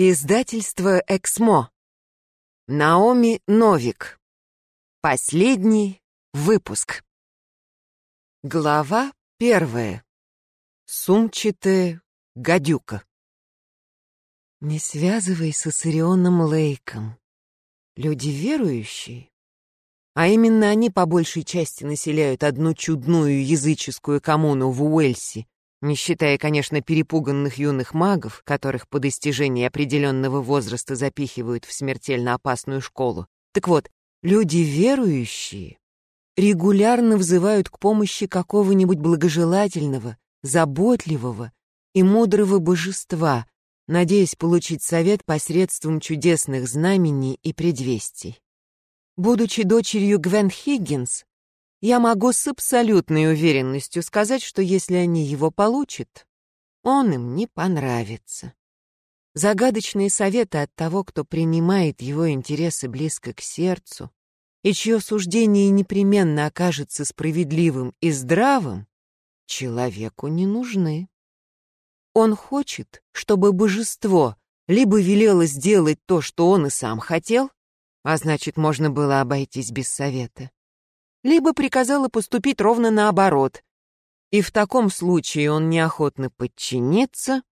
Издательство «Эксмо». Наоми Новик. Последний выпуск. Глава первая. Сумчатая гадюка. Не связывайся с Ирионом Лейком. Люди верующие, а именно они по большей части населяют одну чудную языческую коммуну в Уэльсе, не считая, конечно, перепуганных юных магов, которых по достижении определенного возраста запихивают в смертельно опасную школу. Так вот, люди верующие регулярно взывают к помощи какого-нибудь благожелательного, заботливого и мудрого божества, надеясь получить совет посредством чудесных знамений и предвестий. Будучи дочерью Гвен Хиггинс, я могу с абсолютной уверенностью сказать, что если они его получат, он им не понравится. Загадочные советы от того, кто принимает его интересы близко к сердцу, и чье суждение непременно окажется справедливым и здравым, человеку не нужны. Он хочет, чтобы божество либо велело сделать то, что он и сам хотел, а значит, можно было обойтись без совета, либо приказала поступить ровно наоборот. И в таком случае он неохотно подчинится,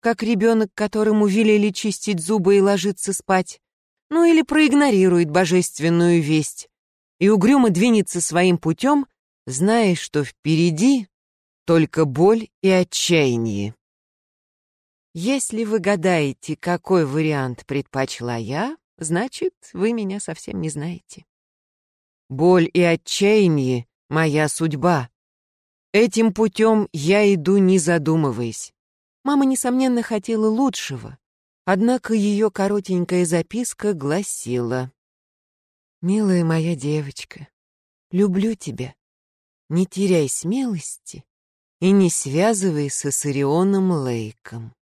как ребенок, которому велели чистить зубы и ложиться спать, ну или проигнорирует божественную весть и угрюмо двинется своим путем, зная, что впереди только боль и отчаяние. Если вы гадаете, какой вариант предпочла я, значит, вы меня совсем не знаете. Боль и отчаяние — моя судьба. Этим путем я иду, не задумываясь. Мама, несомненно, хотела лучшего, однако ее коротенькая записка гласила. «Милая моя девочка, люблю тебя. Не теряй смелости и не связывайся с Ирионом Лейком».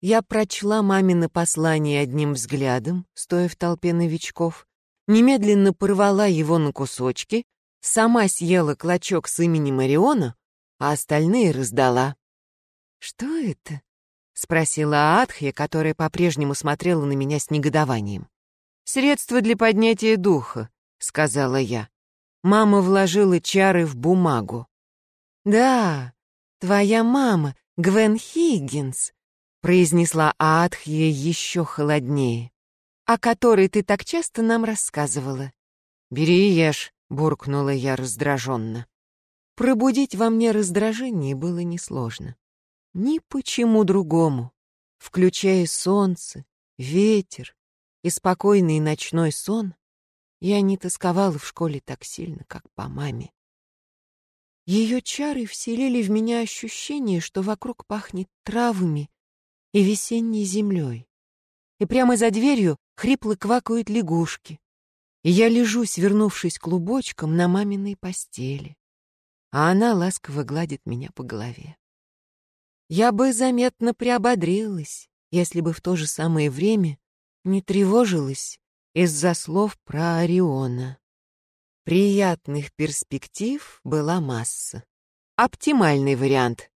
Я прочла мамино послание одним взглядом, стоя в толпе новичков, немедленно порвала его на кусочки, сама съела клочок с именем Мариона, а остальные раздала. «Что это?» — спросила Аатхья, которая по-прежнему смотрела на меня с негодованием. «Средство для поднятия духа», — сказала я. Мама вложила чары в бумагу. «Да, твоя мама, Гвен Хиггинс», — произнесла Аатхья еще холоднее о которой ты так часто нам рассказывала. «Бери и ешь», — буркнула я раздраженно. Пробудить во мне раздражение было несложно. Ни почему другому, включая солнце, ветер и спокойный ночной сон, я не тосковала в школе так сильно, как по маме. Ее чары вселили в меня ощущение, что вокруг пахнет травами и весенней землей. И прямо за дверью хрипло квакают лягушки. И я лежу, свернувшись клубочком на маминой постели, а она ласково гладит меня по голове. Я бы заметно приободрилась, если бы в то же самое время не тревожилась из-за слов про Ориона. Приятных перспектив была масса. Оптимальный вариант.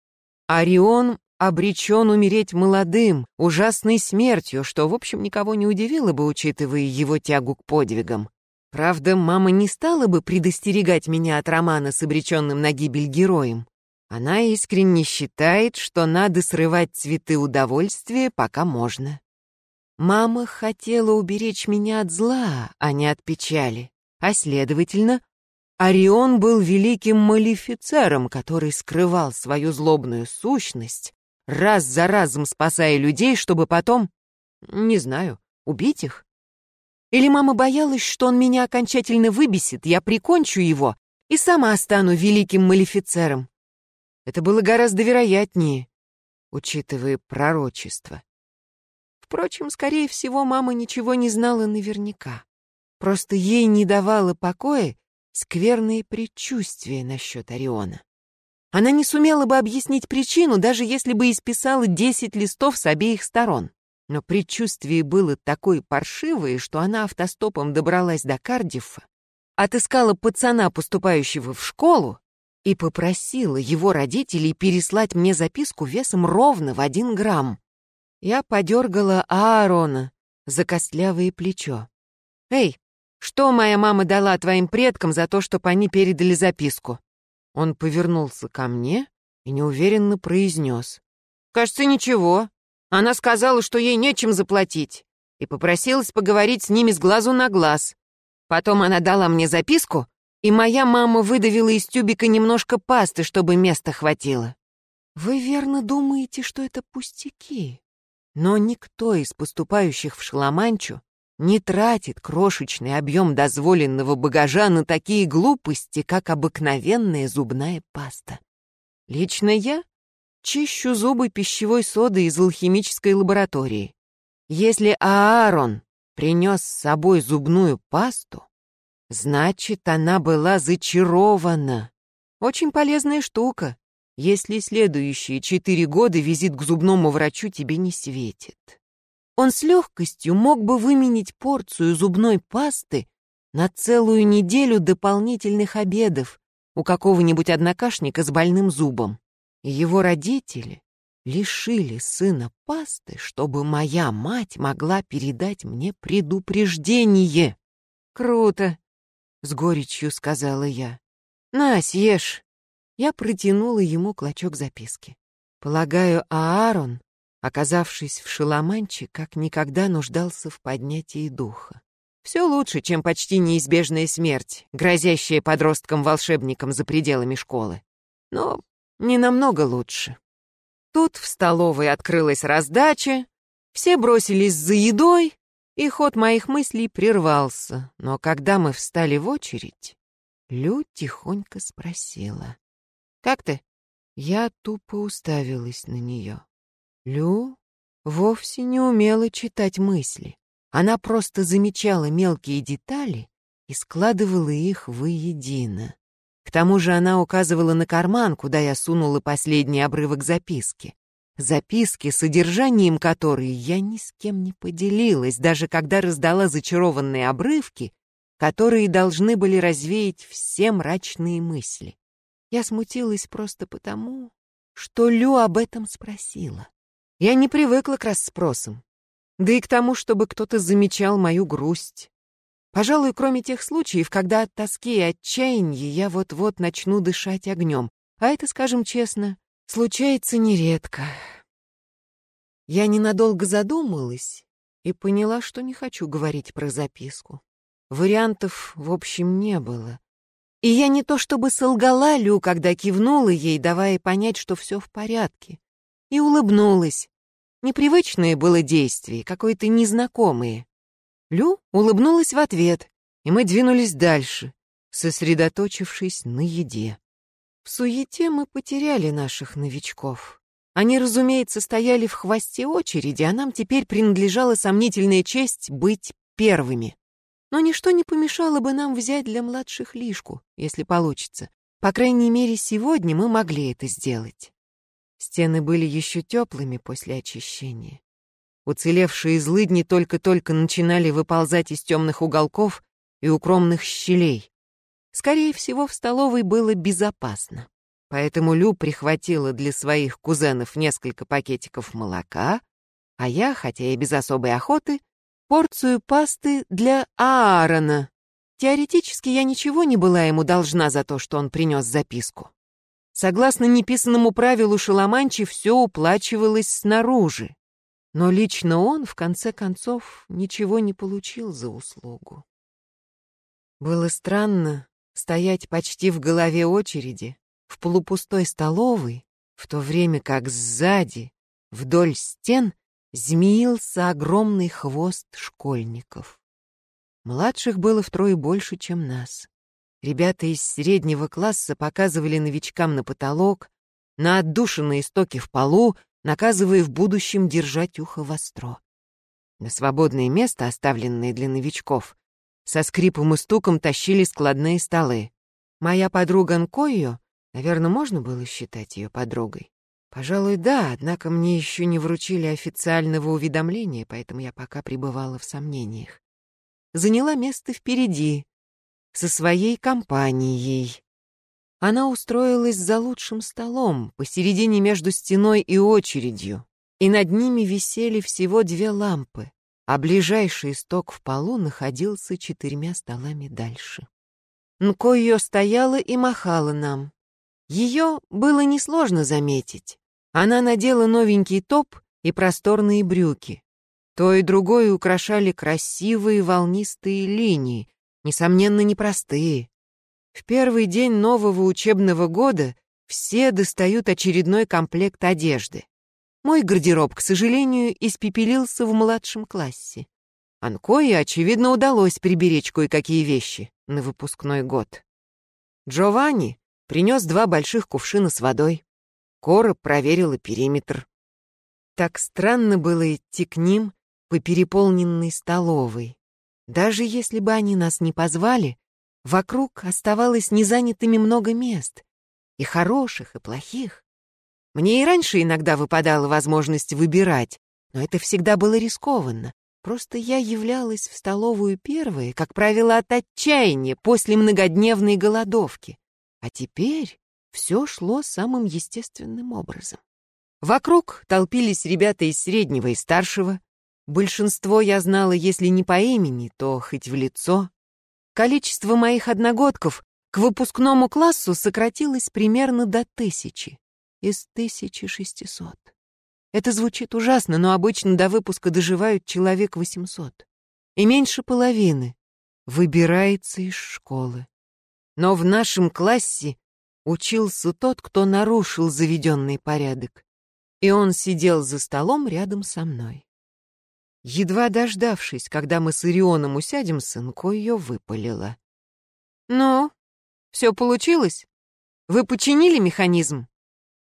Орион обречен умереть молодым, ужасной смертью, что, в общем, никого не удивило бы, учитывая его тягу к подвигам. Правда, мама не стала бы предостерегать меня от романа с обреченным на гибель героем. Она искренне считает, что надо срывать цветы удовольствия, пока можно. Мама хотела уберечь меня от зла, а не от печали, а, следовательно, Орион был великим малифицером, который скрывал свою злобную сущность раз за разом спасая людей, чтобы потом, не знаю, убить их? Или мама боялась, что он меня окончательно выбесит, я прикончу его и сама стану великим малефицером? Это было гораздо вероятнее, учитывая пророчество. Впрочем, скорее всего, мама ничего не знала наверняка. Просто ей не давало покоя скверные предчувствия насчет Ориона. Она не сумела бы объяснить причину, даже если бы исписала десять листов с обеих сторон. Но предчувствие было такое паршивое, что она автостопом добралась до Кардифа, отыскала пацана, поступающего в школу, и попросила его родителей переслать мне записку весом ровно в один грамм. Я подергала Аарона за костлявое плечо. «Эй, что моя мама дала твоим предкам за то, чтобы они передали записку?» Он повернулся ко мне и неуверенно произнес. «Кажется, ничего. Она сказала, что ей нечем заплатить, и попросилась поговорить с ними с глазу на глаз. Потом она дала мне записку, и моя мама выдавила из тюбика немножко пасты, чтобы места хватило. Вы верно думаете, что это пустяки? Но никто из поступающих в Шаламанчу не тратит крошечный объем дозволенного багажа на такие глупости, как обыкновенная зубная паста. Лично я чищу зубы пищевой соды из алхимической лаборатории. Если Аарон принес с собой зубную пасту, значит, она была зачарована. Очень полезная штука, если следующие четыре года визит к зубному врачу тебе не светит. Он с легкостью мог бы выменить порцию зубной пасты на целую неделю дополнительных обедов у какого-нибудь однокашника с больным зубом. И его родители лишили сына пасты, чтобы моя мать могла передать мне предупреждение. Круто, с горечью сказала я. На, съешь. Я протянула ему клочок записки. Полагаю, Аарон, оказавшись в Шаламанче, как никогда нуждался в поднятии духа. Все лучше, чем почти неизбежная смерть, грозящая подросткам-волшебникам за пределами школы. Но не намного лучше. Тут в столовой открылась раздача, все бросились за едой, и ход моих мыслей прервался. Но когда мы встали в очередь, Лю тихонько спросила. «Как ты?» Я тупо уставилась на нее. Лю вовсе не умела читать мысли. Она просто замечала мелкие детали и складывала их воедино. К тому же она указывала на карман, куда я сунула последний обрывок записки. Записки, содержанием которой я ни с кем не поделилась, даже когда раздала зачарованные обрывки, которые должны были развеять все мрачные мысли. Я смутилась просто потому, что Лю об этом спросила. Я не привыкла к расспросам, да и к тому, чтобы кто-то замечал мою грусть. Пожалуй, кроме тех случаев, когда от тоски и отчаяния я вот-вот начну дышать огнем. А это, скажем честно, случается нередко. Я ненадолго задумалась и поняла, что не хочу говорить про записку. Вариантов, в общем, не было. И я не то чтобы солгала Лю, когда кивнула ей, давая понять, что все в порядке. И улыбнулась. Непривычное было действие, какое-то незнакомое. Лю улыбнулась в ответ, и мы двинулись дальше, сосредоточившись на еде. В суете мы потеряли наших новичков. Они, разумеется, стояли в хвосте очереди, а нам теперь принадлежала сомнительная честь быть первыми. Но ничто не помешало бы нам взять для младших лишку, если получится. По крайней мере, сегодня мы могли это сделать. Стены были еще теплыми после очищения. Уцелевшие злыдни только-только начинали выползать из темных уголков и укромных щелей. Скорее всего, в столовой было безопасно. Поэтому Лю прихватила для своих кузенов несколько пакетиков молока, а я, хотя и без особой охоты, порцию пасты для Аарона. Теоретически я ничего не была ему должна за то, что он принес записку. Согласно неписанному правилу Шаламанчи, все уплачивалось снаружи. Но лично он, в конце концов, ничего не получил за услугу. Было странно стоять почти в голове очереди, в полупустой столовой, в то время как сзади, вдоль стен, змеился огромный хвост школьников. Младших было втрое больше, чем нас. Ребята из среднего класса показывали новичкам на потолок, на отдушенные стоки в полу, наказывая в будущем держать ухо востро. На свободное место, оставленное для новичков, со скрипом и стуком тащили складные столы. Моя подруга Нкойо, наверное, можно было считать ее подругой. Пожалуй, да, однако мне еще не вручили официального уведомления, поэтому я пока пребывала в сомнениях. Заняла место впереди, со своей компанией. Она устроилась за лучшим столом, посередине между стеной и очередью. и над ними висели всего две лампы, а ближайший исток в полу находился четырьмя столами дальше. Нкойо стояла и махала нам. Ее было несложно заметить. Она надела новенький топ и просторные брюки. То и другое украшали красивые волнистые линии, несомненно, непростые. В первый день нового учебного года все достают очередной комплект одежды. Мой гардероб, к сожалению, испепелился в младшем классе. Анкое, очевидно, удалось приберечь кое-какие вещи на выпускной год. Джованни принес два больших кувшина с водой. Кора проверила периметр. Так странно было идти к ним по переполненной столовой. Даже если бы они нас не позвали, вокруг оставалось незанятыми много мест, и хороших, и плохих. Мне и раньше иногда выпадала возможность выбирать, но это всегда было рискованно. Просто я являлась в столовую первой, как правило, от отчаяния после многодневной голодовки. А теперь все шло самым естественным образом. Вокруг толпились ребята из среднего и старшего. Большинство я знала, если не по имени, то хоть в лицо. Количество моих одногодков к выпускному классу сократилось примерно до тысячи из 1600. Это звучит ужасно, но обычно до выпуска доживают человек 800. И меньше половины выбирается из школы. Но в нашем классе учился тот, кто нарушил заведенный порядок. И он сидел за столом рядом со мной. Едва дождавшись, когда мы с Ирионом усядем, сынко ее выпалила. «Ну, все получилось? Вы починили механизм?»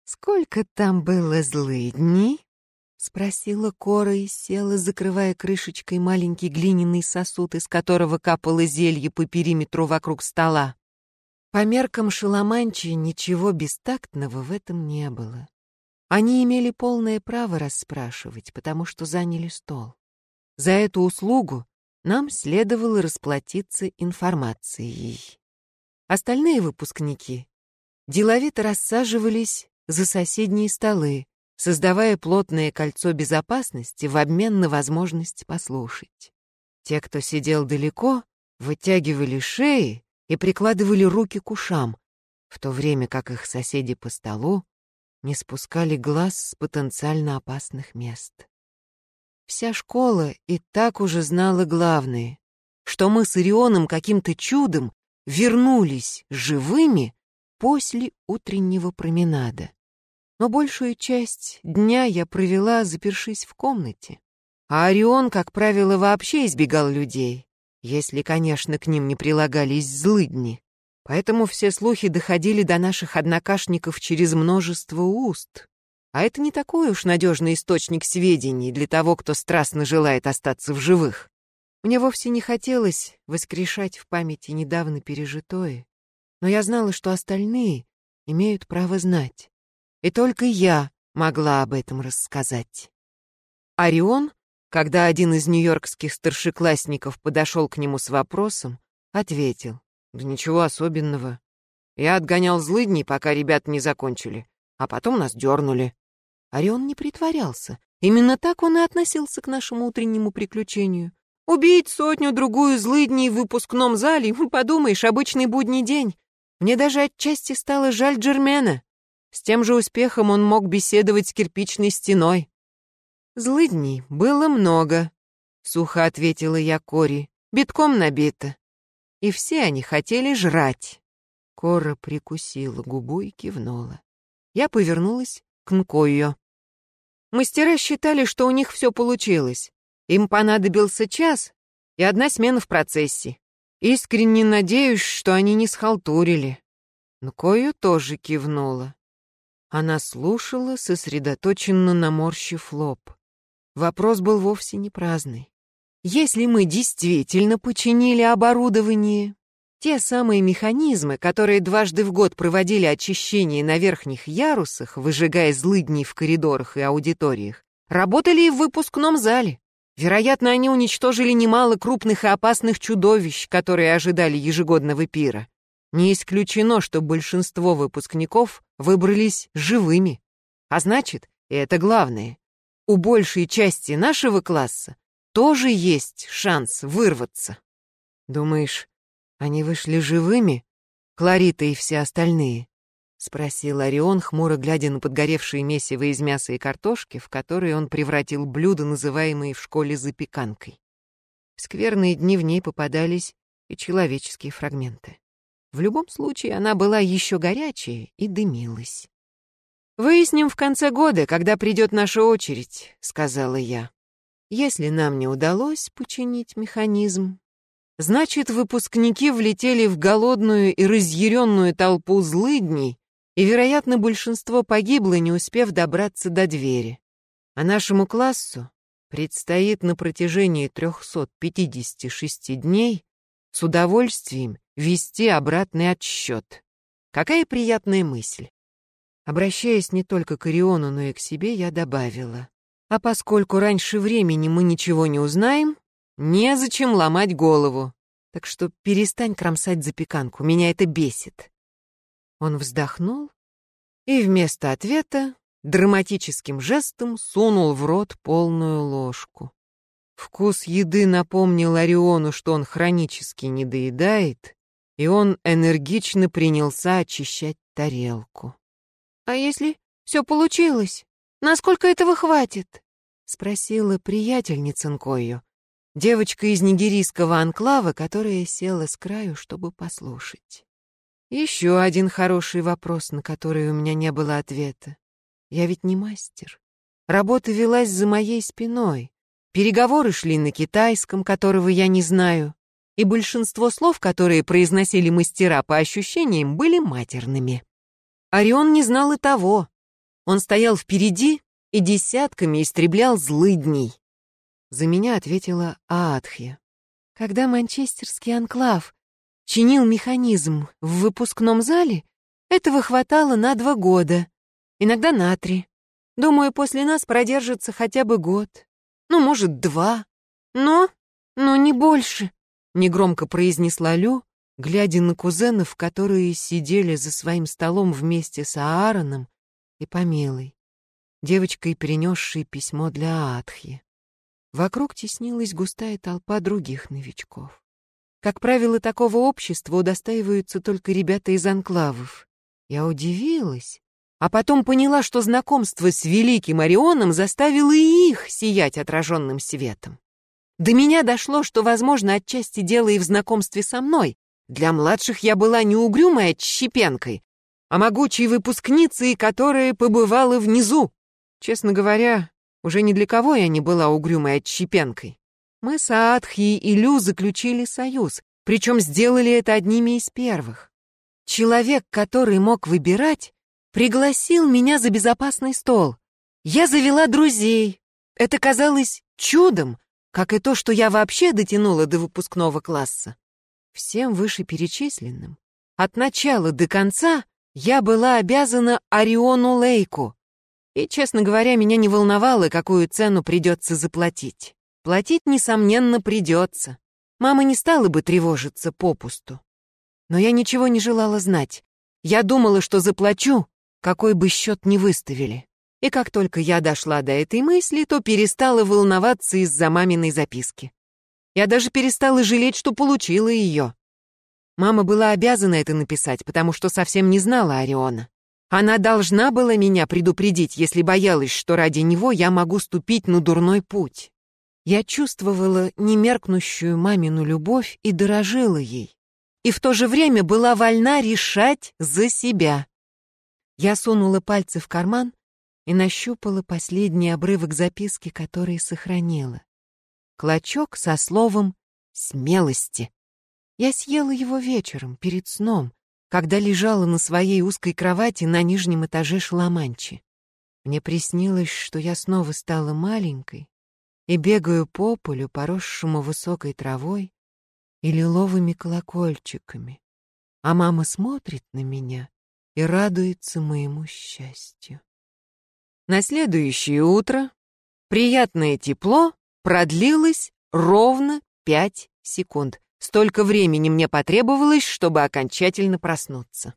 «Сколько там было злыдней?» — спросила Кора и села, закрывая крышечкой маленький глиняный сосуд, из которого капало зелье по периметру вокруг стола. По меркам Шаламанчи ничего бестактного в этом не было. Они имели полное право расспрашивать, потому что заняли стол. За эту услугу нам следовало расплатиться информацией. Остальные выпускники деловито рассаживались за соседние столы, создавая плотное кольцо безопасности в обмен на возможность послушать. Те, кто сидел далеко, вытягивали шеи и прикладывали руки к ушам, в то время как их соседи по столу не спускали глаз с потенциально опасных мест. Вся школа и так уже знала главное, что мы с Ирионом каким-то чудом вернулись живыми после утреннего променада но большую часть дня я провела, запершись в комнате. А Орион, как правило, вообще избегал людей, если, конечно, к ним не прилагались злыдни. Поэтому все слухи доходили до наших однокашников через множество уст. А это не такой уж надежный источник сведений для того, кто страстно желает остаться в живых. Мне вовсе не хотелось воскрешать в памяти недавно пережитое, но я знала, что остальные имеют право знать. И только я могла об этом рассказать. Орион, когда один из нью-йоркских старшеклассников подошел к нему с вопросом, ответил. «Да ничего особенного. Я отгонял злыдней, пока ребят не закончили, а потом нас дернули». Орион не притворялся. Именно так он и относился к нашему утреннему приключению. Убить сотню-другую злыдней в выпускном зале, подумаешь, обычный будний день. Мне даже отчасти стало жаль Джермена. С тем же успехом он мог беседовать с кирпичной стеной. «Злыдней было много», — сухо ответила я Кори, — «битком набито. И все они хотели жрать». Кора прикусила губу и кивнула. Я повернулась к Нкойо. Мастера считали, что у них все получилось. Им понадобился час и одна смена в процессе. Искренне надеюсь, что они не схалтурили. Нкойо тоже кивнула. Она слушала, сосредоточенно наморщив лоб. Вопрос был вовсе не праздный. Если мы действительно починили оборудование, те самые механизмы, которые дважды в год проводили очищение на верхних ярусах, выжигая злыдни в коридорах и аудиториях, работали и в выпускном зале. Вероятно, они уничтожили немало крупных и опасных чудовищ, которые ожидали ежегодного пира. Не исключено, что большинство выпускников выбрались живыми. А значит, и это главное, у большей части нашего класса тоже есть шанс вырваться. Думаешь, они вышли живыми, Кларита и все остальные? Спросил Орион, хмуро глядя на подгоревшие месиво из мяса и картошки, в которые он превратил блюда, называемые в школе запеканкой. В скверные дни в ней попадались и человеческие фрагменты. В любом случае, она была еще горячая и дымилась. «Выясним в конце года, когда придет наша очередь», — сказала я. «Если нам не удалось починить механизм, значит, выпускники влетели в голодную и разъяренную толпу злыдней, и, вероятно, большинство погибло, не успев добраться до двери. А нашему классу предстоит на протяжении 356 дней с удовольствием вести обратный отсчет. Какая приятная мысль. Обращаясь не только к Ориону, но и к себе, я добавила. А поскольку раньше времени мы ничего не узнаем, незачем ломать голову. Так что перестань кромсать запеканку, меня это бесит. Он вздохнул и вместо ответа драматическим жестом сунул в рот полную ложку. Вкус еды напомнил Ориону, что он хронически недоедает, и он энергично принялся очищать тарелку. «А если все получилось? Насколько этого хватит?» — спросила приятельница Нкою, девочка из нигерийского анклава, которая села с краю, чтобы послушать. Еще один хороший вопрос, на который у меня не было ответа. Я ведь не мастер. Работа велась за моей спиной. Переговоры шли на китайском, которого я не знаю, и большинство слов, которые произносили мастера по ощущениям, были матерными. Орион не знал и того. Он стоял впереди и десятками истреблял злыдней. За меня ответила Аатхья. Когда манчестерский анклав чинил механизм в выпускном зале, этого хватало на два года, иногда на три. Думаю, после нас продержится хотя бы год. Ну, может, два. Но, но не больше, — негромко произнесла Лю, глядя на кузенов, которые сидели за своим столом вместе с Аароном и Помелой, девочкой, перенесшей письмо для Атхи. Вокруг теснилась густая толпа других новичков. Как правило, такого общества удостаиваются только ребята из анклавов. Я удивилась, а потом поняла, что знакомство с великим Орионом заставило и их сиять отраженным светом. До меня дошло, что, возможно, отчасти дело и в знакомстве со мной, для младших я была не угрюмой отщепенкой, а могучей выпускницей, которая побывала внизу. Честно говоря, уже ни для кого я не была угрюмой отщепенкой. Мы с Аатхи и Лю заключили союз, причем сделали это одними из первых. Человек, который мог выбирать, пригласил меня за безопасный стол. Я завела друзей. Это казалось чудом, как и то, что я вообще дотянула до выпускного класса. Всем вышеперечисленным. От начала до конца я была обязана Ориону Лейку. И, честно говоря, меня не волновало, какую цену придется заплатить. Платить, несомненно, придется. Мама не стала бы тревожиться попусту. Но я ничего не желала знать. Я думала, что заплачу, какой бы счет ни выставили. И как только я дошла до этой мысли, то перестала волноваться из-за маминой записки. Я даже перестала жалеть, что получила ее. Мама была обязана это написать, потому что совсем не знала Ориона. Она должна была меня предупредить, если боялась, что ради него я могу ступить на дурной путь. Я чувствовала немеркнущую мамину любовь и дорожила ей. И в то же время была вольна решать за себя. Я сунула пальцы в карман и нащупала последний обрывок записки, который сохранила клочок со словом «смелости». Я съела его вечером, перед сном, когда лежала на своей узкой кровати на нижнем этаже Шламанчи. Мне приснилось, что я снова стала маленькой и бегаю по полю, поросшему высокой травой и лиловыми колокольчиками, а мама смотрит на меня и радуется моему счастью. На следующее утро приятное тепло продлилось ровно пять секунд. Столько времени мне потребовалось, чтобы окончательно проснуться.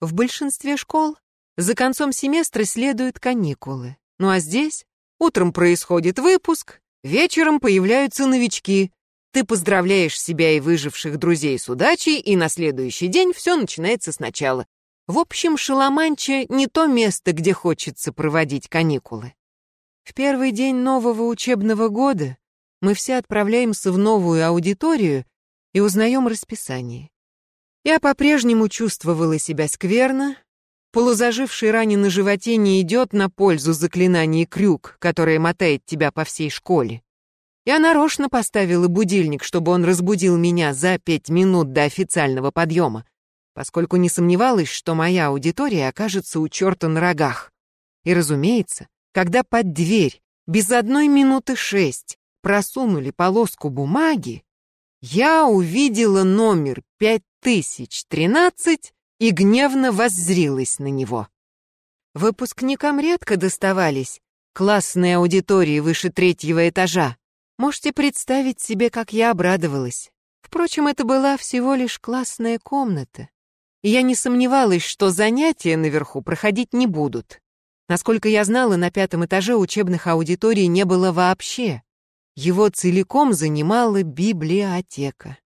В большинстве школ за концом семестра следуют каникулы. Ну а здесь Утром происходит выпуск, вечером появляются новички. Ты поздравляешь себя и выживших друзей с удачей, и на следующий день все начинается сначала. В общем, Шаламанча не то место, где хочется проводить каникулы. В первый день нового учебного года мы все отправляемся в новую аудиторию и узнаем расписание. Я по-прежнему чувствовала себя скверно, полузаживший ране на животе не идет на пользу заклинания крюк, которое мотает тебя по всей школе. Я нарочно поставила будильник, чтобы он разбудил меня за пять минут до официального подъема, поскольку не сомневалась, что моя аудитория окажется у черта на рогах. И, разумеется, когда под дверь без одной минуты шесть просунули полоску бумаги, я увидела номер 5013 и гневно воззрилась на него. Выпускникам редко доставались классные аудитории выше третьего этажа. Можете представить себе, как я обрадовалась. Впрочем, это была всего лишь классная комната я не сомневалась, что занятия наверху проходить не будут. Насколько я знала, на пятом этаже учебных аудиторий не было вообще. Его целиком занимала библиотека.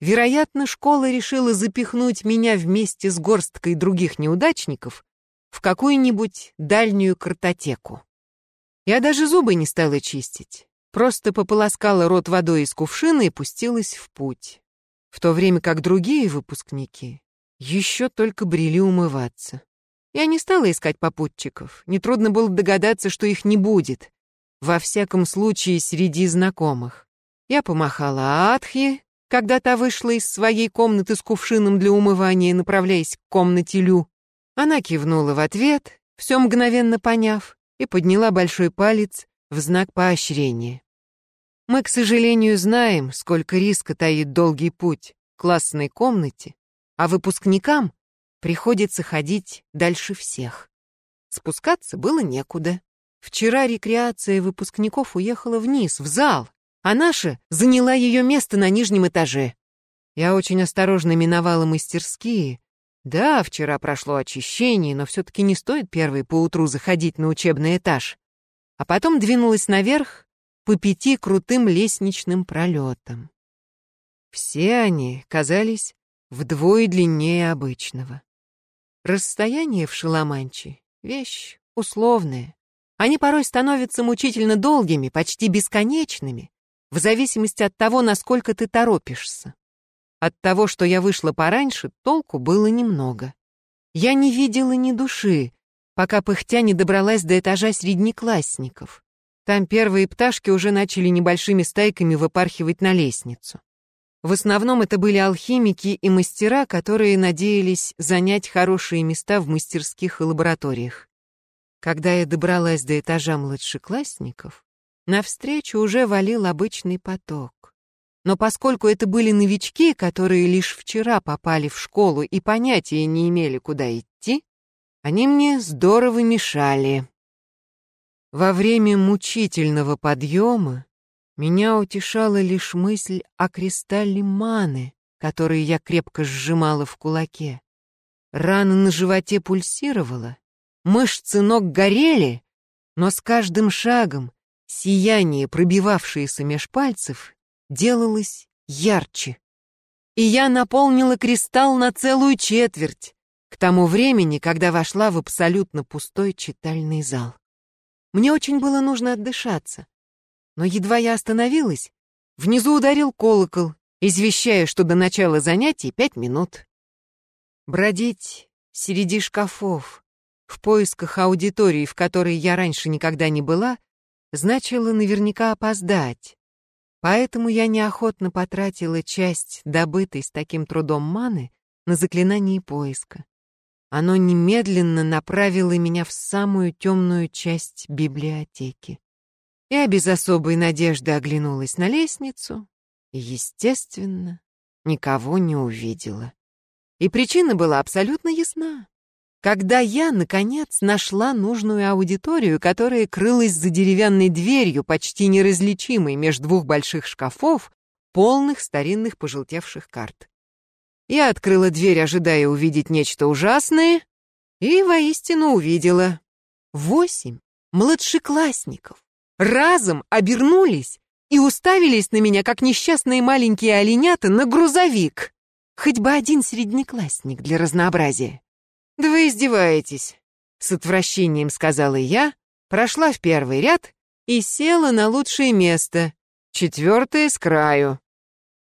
Вероятно, школа решила запихнуть меня вместе с горсткой других неудачников в какую-нибудь дальнюю картотеку. Я даже зубы не стала чистить, просто пополоскала рот водой из кувшина и пустилась в путь. В то время как другие выпускники еще только брели умываться. Я не стала искать попутчиков. Нетрудно было догадаться, что их не будет. Во всяком случае, среди знакомых. Я помахала Атхи, когда та вышла из своей комнаты с кувшином для умывания, направляясь к комнате Лю. Она кивнула в ответ, все мгновенно поняв, и подняла большой палец в знак поощрения. Мы, к сожалению, знаем, сколько риска таит долгий путь к классной комнате, а выпускникам приходится ходить дальше всех. Спускаться было некуда. Вчера рекреация выпускников уехала вниз, в зал, а наша заняла ее место на нижнем этаже. Я очень осторожно миновала мастерские. Да, вчера прошло очищение, но все-таки не стоит первой поутру заходить на учебный этаж. А потом двинулась наверх по пяти крутым лестничным пролетам. Все они казались вдвое длиннее обычного. Расстояние в Шаламанче — вещь условная. Они порой становятся мучительно долгими, почти бесконечными, в зависимости от того, насколько ты торопишься. От того, что я вышла пораньше, толку было немного. Я не видела ни души, пока пыхтя не добралась до этажа среднеклассников. Там первые пташки уже начали небольшими стайками выпархивать на лестницу. В основном это были алхимики и мастера, которые надеялись занять хорошие места в мастерских и лабораториях. Когда я добралась до этажа младшеклассников, навстречу уже валил обычный поток. Но поскольку это были новички, которые лишь вчера попали в школу и понятия не имели, куда идти, они мне здорово мешали. Во время мучительного подъема меня утешала лишь мысль о кристалле маны, который я крепко сжимала в кулаке. Рана на животе пульсировала, мышцы ног горели, но с каждым шагом сияние, пробивавшееся меж пальцев, делалось ярче. И я наполнила кристалл на целую четверть, к тому времени, когда вошла в абсолютно пустой читальный зал. Мне очень было нужно отдышаться, но едва я остановилась, внизу ударил колокол, извещая, что до начала занятий пять минут. Бродить среди шкафов, в поисках аудитории, в которой я раньше никогда не была, значило наверняка опоздать. Поэтому я неохотно потратила часть добытой с таким трудом маны на заклинание поиска. Оно немедленно направило меня в самую темную часть библиотеки. Я без особой надежды оглянулась на лестницу и, естественно, никого не увидела. И причина была абсолютно ясна. Когда я, наконец, нашла нужную аудиторию, которая крылась за деревянной дверью, почти неразличимой между двух больших шкафов, полных старинных пожелтевших карт. Я открыла дверь, ожидая увидеть нечто ужасное, и воистину увидела. Восемь младшеклассников разом обернулись и уставились на меня, как несчастные маленькие оленята, на грузовик. Хоть бы один среднеклассник для разнообразия. «Да вы издеваетесь», — с отвращением сказала я, прошла в первый ряд и села на лучшее место, четвертое с краю.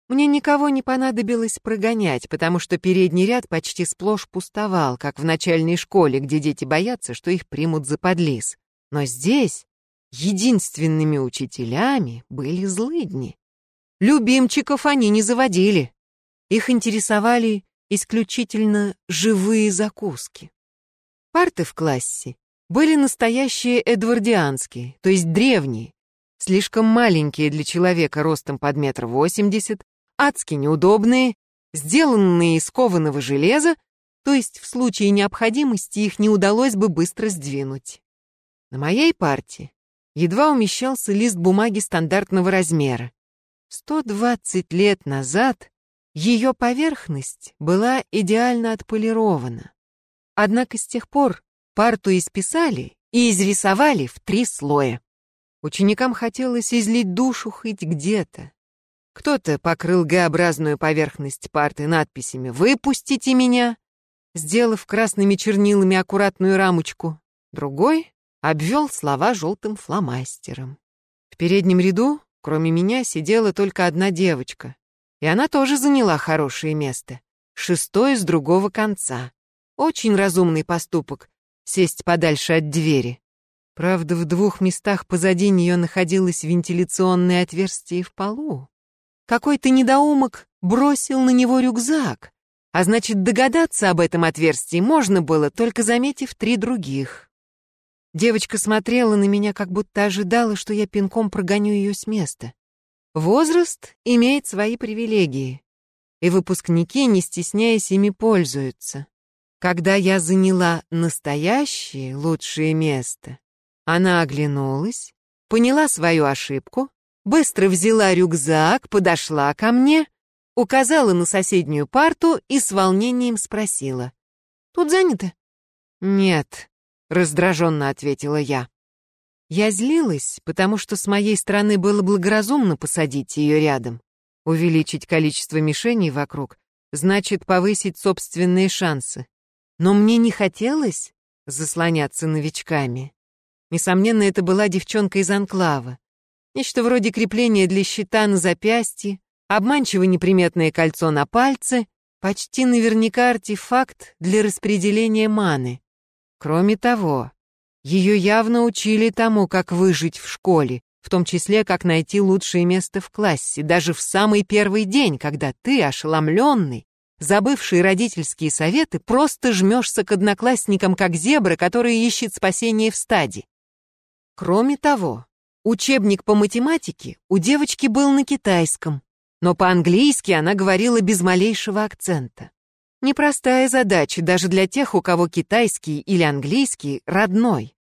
Мне никого не понадобилось прогонять, потому что передний ряд почти сплошь пустовал, как в начальной школе, где дети боятся, что их примут за подлиз. Но здесь единственными учителями были злыдни. Любимчиков они не заводили. Их интересовали исключительно живые закуски. Парты в классе были настоящие эдвардианские, то есть древние, слишком маленькие для человека ростом под метр восемьдесят, адски неудобные, сделанные из кованого железа, то есть в случае необходимости их не удалось бы быстро сдвинуть. На моей парте едва умещался лист бумаги стандартного размера. 120 лет назад ее поверхность была идеально отполирована. Однако с тех пор парту исписали и изрисовали в три слоя. Ученикам хотелось излить душу хоть где-то, кто-то покрыл Г-образную поверхность парты надписями «Выпустите меня», сделав красными чернилами аккуратную рамочку. Другой обвел слова желтым фломастером. В переднем ряду, кроме меня, сидела только одна девочка. И она тоже заняла хорошее место. Шестое с другого конца. Очень разумный поступок — сесть подальше от двери. Правда, в двух местах позади нее находилось вентиляционное отверстие в полу. Какой-то недоумок бросил на него рюкзак, а значит, догадаться об этом отверстии можно было, только заметив три других. Девочка смотрела на меня, как будто ожидала, что я пинком прогоню ее с места. Возраст имеет свои привилегии, и выпускники, не стесняясь, ими пользуются. Когда я заняла настоящее лучшее место, она оглянулась, поняла свою ошибку быстро взяла рюкзак, подошла ко мне, указала на соседнюю парту и с волнением спросила. «Тут занято?» «Нет», — раздраженно ответила я. Я злилась, потому что с моей стороны было благоразумно посадить ее рядом. Увеличить количество мишеней вокруг значит повысить собственные шансы. Но мне не хотелось заслоняться новичками. Несомненно, это была девчонка из Анклава. Нечто вроде крепления для щита на запястье, обманчиво неприметное кольцо на пальце, почти наверняка артефакт для распределения маны. Кроме того, ее явно учили тому, как выжить в школе, в том числе, как найти лучшее место в классе, даже в самый первый день, когда ты, ошеломленный, забывший родительские советы, просто жмешься к одноклассникам, как зебра, которая ищет спасение в стаде. Кроме того, Учебник по математике у девочки был на китайском, но по-английски она говорила без малейшего акцента. Непростая задача даже для тех, у кого китайский или английский родной.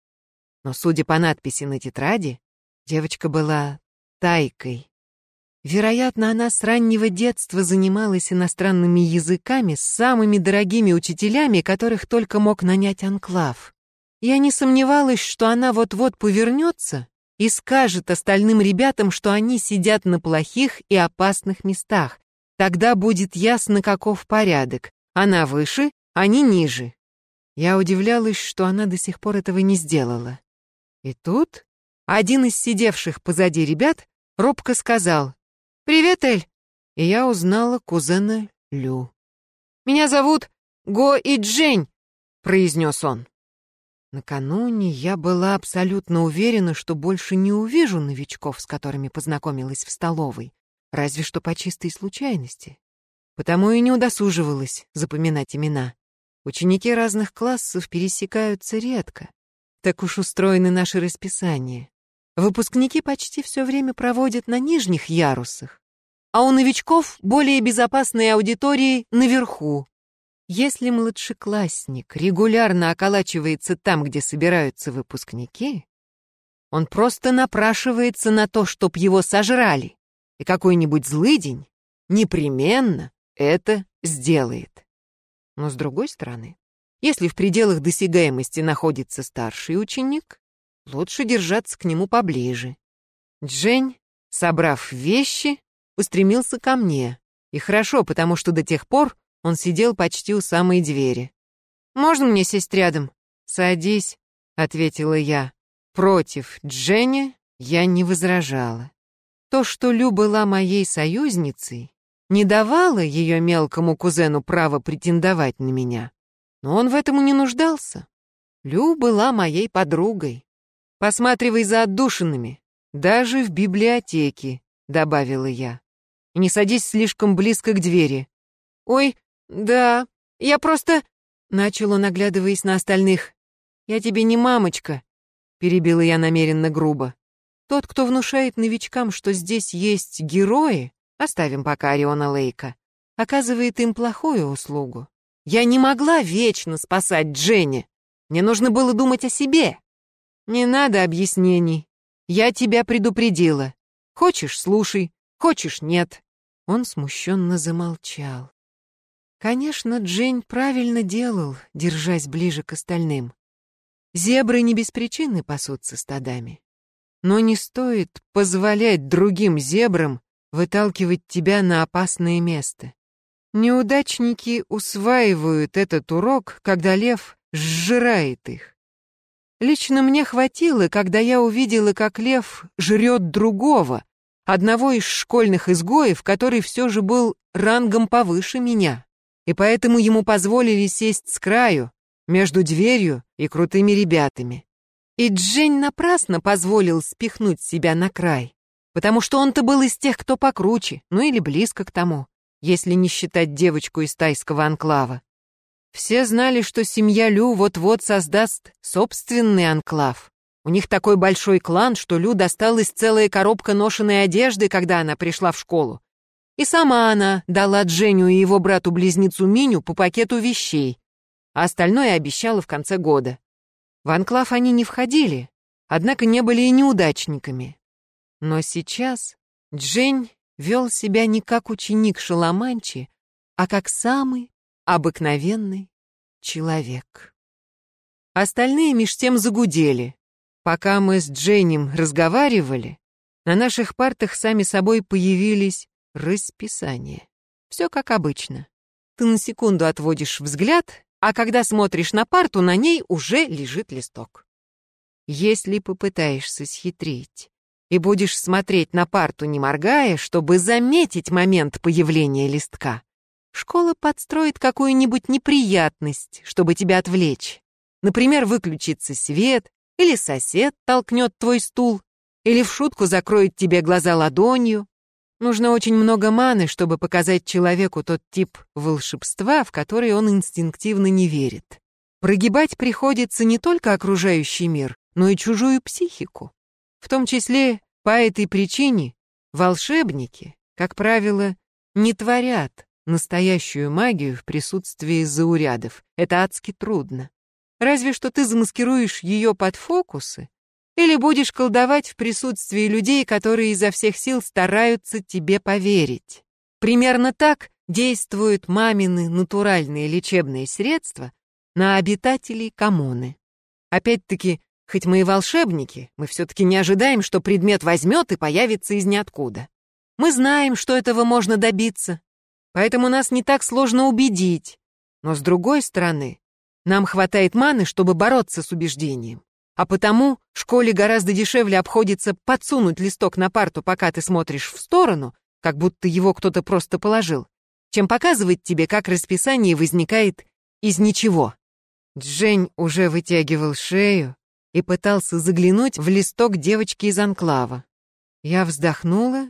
Но, судя по надписи на тетради, девочка была тайкой. Вероятно, она с раннего детства занималась иностранными языками с самыми дорогими учителями, которых только мог нанять анклав. Я не сомневалась, что она вот-вот повернется и скажет остальным ребятам, что они сидят на плохих и опасных местах. Тогда будет ясно, каков порядок. Она выше, они ниже. Я удивлялась, что она до сих пор этого не сделала. И тут один из сидевших позади ребят робко сказал «Привет, Эль!» И я узнала кузена Лю. «Меня зовут Го и Джень», — произнес он. Накануне я была абсолютно уверена, что больше не увижу новичков, с которыми познакомилась в столовой, разве что по чистой случайности. Потому и не удосуживалась запоминать имена. Ученики разных классов пересекаются редко. Так уж устроены наши расписания. Выпускники почти все время проводят на нижних ярусах, а у новичков более безопасные аудитории наверху, если младшеклассник регулярно околачивается там, где собираются выпускники, он просто напрашивается на то, чтоб его сожрали, и какой-нибудь злыдень непременно это сделает. Но с другой стороны, если в пределах досягаемости находится старший ученик, лучше держаться к нему поближе. Джень, собрав вещи, устремился ко мне. И хорошо, потому что до тех пор он сидел почти у самой двери. «Можно мне сесть рядом?» «Садись», — ответила я. Против Дженни я не возражала. То, что Лю была моей союзницей, не давало ее мелкому кузену права претендовать на меня. Но он в этом и не нуждался. Лю была моей подругой. Посматривай за отдушинами, даже в библиотеке, добавила я. И не садись слишком близко к двери. Ой, да, я просто... Начал он, оглядываясь на остальных. «Я тебе не мамочка», — перебила я намеренно грубо. Тот, кто внушает новичкам, что здесь есть герои, оставим пока Ориона Лейка, оказывает им плохую услугу. Я не могла вечно спасать Дженни. Мне нужно было думать о себе. Не надо объяснений. Я тебя предупредила. Хочешь — слушай, хочешь — нет. Он смущенно замолчал. Конечно, Джейн правильно делал, держась ближе к остальным. Зебры не без причины пасутся стадами. Но не стоит позволять другим зебрам выталкивать тебя на опасное место. Неудачники усваивают этот урок, когда лев сжирает их. Лично мне хватило, когда я увидела, как лев жрет другого, одного из школьных изгоев, который все же был рангом повыше меня и поэтому ему позволили сесть с краю, между дверью и крутыми ребятами. И Джень напрасно позволил спихнуть себя на край, потому что он-то был из тех, кто покруче, ну или близко к тому, если не считать девочку из тайского анклава. Все знали, что семья Лю вот-вот создаст собственный анклав. У них такой большой клан, что Лю досталась целая коробка ношеной одежды, когда она пришла в школу. И сама она дала Дженю и его брату-близнецу Миню по пакету вещей, а остальное обещала в конце года. В анклав они не входили, однако не были и неудачниками. Но сейчас Джень вел себя не как ученик Шаламанчи, а как самый обыкновенный человек. Остальные меж тем загудели. Пока мы с Дженним разговаривали, на наших партах сами собой появились Расписание. Все как обычно. Ты на секунду отводишь взгляд, а когда смотришь на парту, на ней уже лежит листок. Если попытаешься схитрить и будешь смотреть на парту, не моргая, чтобы заметить момент появления листка, школа подстроит какую-нибудь неприятность, чтобы тебя отвлечь. Например, выключится свет, или сосед толкнет твой стул, или в шутку закроет тебе глаза ладонью, Нужно очень много маны, чтобы показать человеку тот тип волшебства, в который он инстинктивно не верит. Прогибать приходится не только окружающий мир, но и чужую психику. В том числе по этой причине волшебники, как правило, не творят настоящую магию в присутствии заурядов. Это адски трудно. Разве что ты замаскируешь ее под фокусы или будешь колдовать в присутствии людей, которые изо всех сил стараются тебе поверить. Примерно так действуют мамины натуральные лечебные средства на обитателей коммуны. Опять-таки, хоть мы и волшебники, мы все-таки не ожидаем, что предмет возьмет и появится из ниоткуда. Мы знаем, что этого можно добиться, поэтому нас не так сложно убедить. Но с другой стороны, нам хватает маны, чтобы бороться с убеждением. А потому школе гораздо дешевле обходится подсунуть листок на парту, пока ты смотришь в сторону, как будто его кто-то просто положил, чем показывать тебе, как расписание возникает из ничего. Джень уже вытягивал шею и пытался заглянуть в листок девочки из анклава. Я вздохнула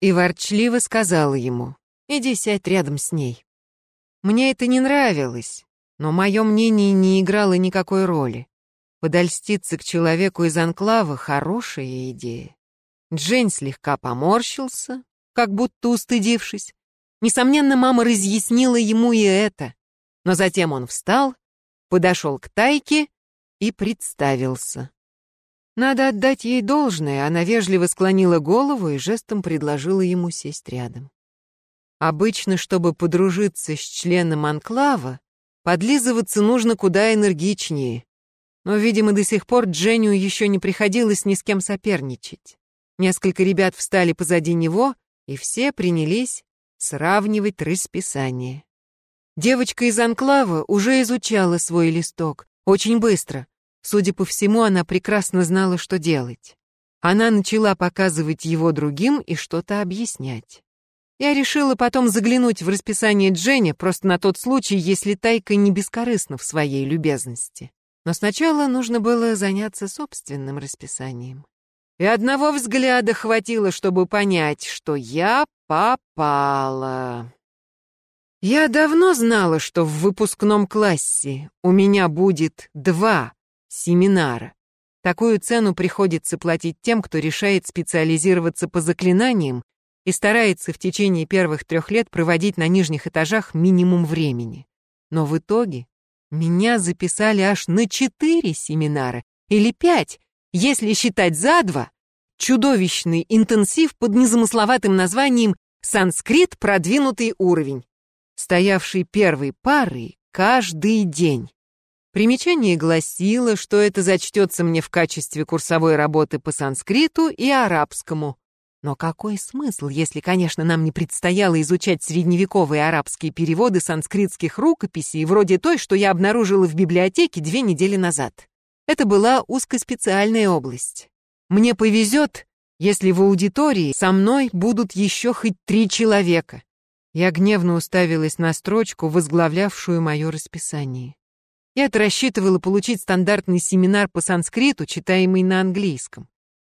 и ворчливо сказала ему, «Иди сядь рядом с ней». Мне это не нравилось, но мое мнение не играло никакой роли. Подольститься к человеку из анклава — хорошая идея. Джейн слегка поморщился, как будто устыдившись. Несомненно, мама разъяснила ему и это. Но затем он встал, подошел к Тайке и представился. Надо отдать ей должное, она вежливо склонила голову и жестом предложила ему сесть рядом. Обычно, чтобы подружиться с членом анклава, подлизываться нужно куда энергичнее, Но, видимо, до сих пор Дженю еще не приходилось ни с кем соперничать. Несколько ребят встали позади него, и все принялись сравнивать расписание. Девочка из анклава уже изучала свой листок, очень быстро. Судя по всему, она прекрасно знала, что делать. Она начала показывать его другим и что-то объяснять. Я решила потом заглянуть в расписание Дженни просто на тот случай, если Тайка не бескорыстна в своей любезности. Но сначала нужно было заняться собственным расписанием. И одного взгляда хватило, чтобы понять, что я попала. Я давно знала, что в выпускном классе у меня будет два семинара. Такую цену приходится платить тем, кто решает специализироваться по заклинаниям и старается в течение первых трех лет проводить на нижних этажах минимум времени. Но в итоге меня записали аж на четыре семинара, или пять, если считать за два, чудовищный интенсив под незамысловатым названием «Санскрит. Продвинутый уровень», стоявший первой парой каждый день. Примечание гласило, что это зачтется мне в качестве курсовой работы по санскриту и арабскому, но какой смысл, если, конечно, нам не предстояло изучать средневековые арабские переводы санскритских рукописей, вроде той, что я обнаружила в библиотеке две недели назад? Это была узкоспециальная область. Мне повезет, если в аудитории со мной будут еще хоть три человека. Я гневно уставилась на строчку, возглавлявшую мое расписание. Я-то рассчитывала получить стандартный семинар по санскриту, читаемый на английском.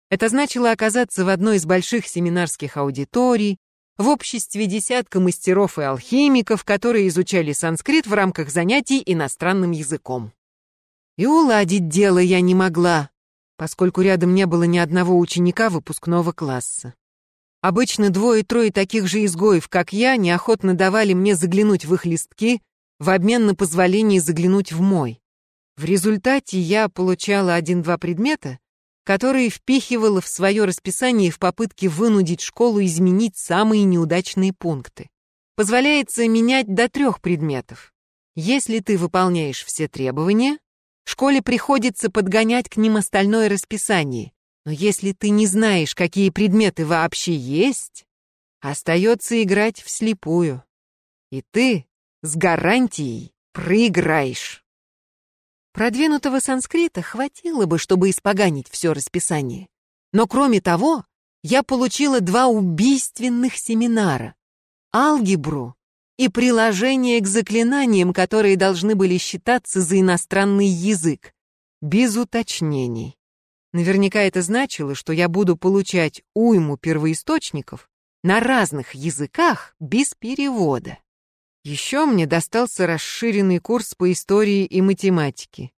Это значило оказаться в одной из больших семинарских аудиторий, в обществе десятка мастеров и алхимиков, которые изучали санскрит в рамках занятий иностранным языком. И уладить дело я не могла, поскольку рядом не было ни одного ученика выпускного класса. Обычно двое-трое таких же изгоев, как я, неохотно давали мне заглянуть в их листки в обмен на позволение заглянуть в мой. В результате я получала один-два предмета, которые впихивала в свое расписание в попытке вынудить школу изменить самые неудачные пункты. Позволяется менять до трех предметов. Если ты выполняешь все требования, школе приходится подгонять к ним остальное расписание. Но если ты не знаешь, какие предметы вообще есть, остается играть вслепую. И ты с гарантией проиграешь. Продвинутого санскрита хватило бы, чтобы испоганить все расписание. Но кроме того, я получила два убийственных семинара. Алгебру и приложение к заклинаниям, которые должны были считаться за иностранный язык. Без уточнений. Наверняка это значило, что я буду получать уйму первоисточников на разных языках без перевода. Еще мне достался расширенный курс по истории и математике.